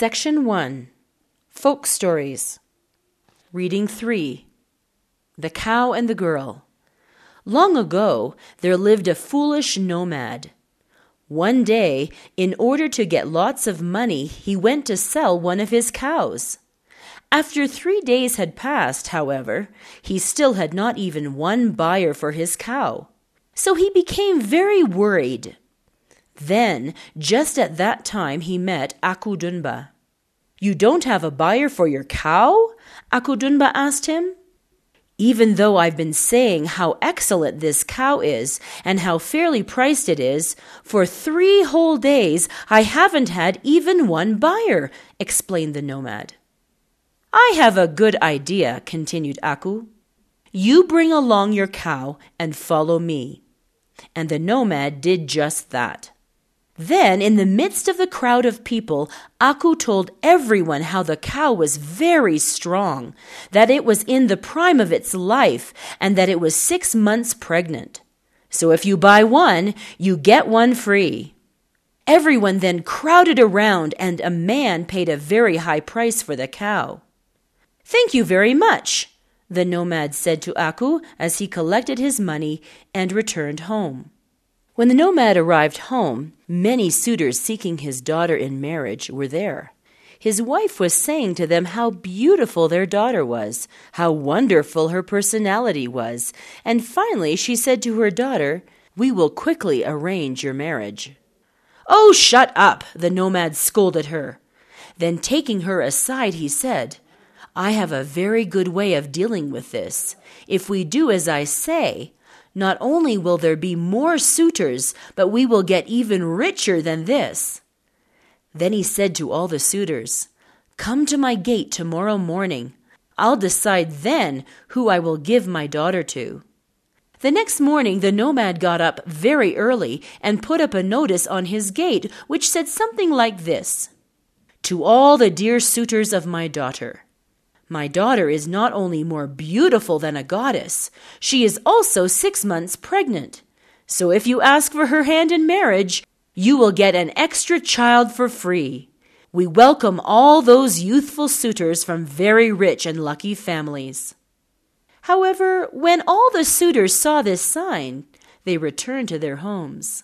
Section 1 Folk Stories. Reading 3 The Cow and the Girl. Long ago, there lived a foolish nomad. One day, in order to get lots of money, he went to sell one of his cows. After three days had passed, however, he still had not even one buyer for his cow. So he became very worried. Then, just at that time, he met Akudunba. You don't have a buyer for your cow? Akudunba asked him. Even though I've been saying how excellent this cow is and how fairly priced it is, for three whole days I haven't had even one buyer, explained the nomad. I have a good idea, continued Aku. You bring along your cow and follow me. And the nomad did just that. Then, in the midst of the crowd of people, Aku told everyone how the cow was very strong, that it was in the prime of its life, and that it was six months pregnant. So if you buy one, you get one free. Everyone then crowded around, and a man paid a very high price for the cow. Thank you very much, the nomad said to Aku as he collected his money and returned home. When the nomad arrived home, many suitors seeking his daughter in marriage were there. His wife was saying to them how beautiful their daughter was, how wonderful her personality was, and finally she said to her daughter, We will quickly arrange your marriage. Oh, shut up! the nomad scolded her. Then taking her aside, he said, I have a very good way of dealing with this. If we do as I say, not only will there be more suitors, but we will get even richer than this. Then he said to all the suitors, Come to my gate tomorrow morning. I'll decide then who I will give my daughter to. The next morning, the nomad got up very early and put up a notice on his gate which said something like this To all the dear suitors of my daughter, my daughter is not only more beautiful than a goddess, she is also six months pregnant. So if you ask for her hand in marriage, you will get an extra child for free. We welcome all those youthful suitors from very rich and lucky families. However, when all the suitors saw this sign, they returned to their homes.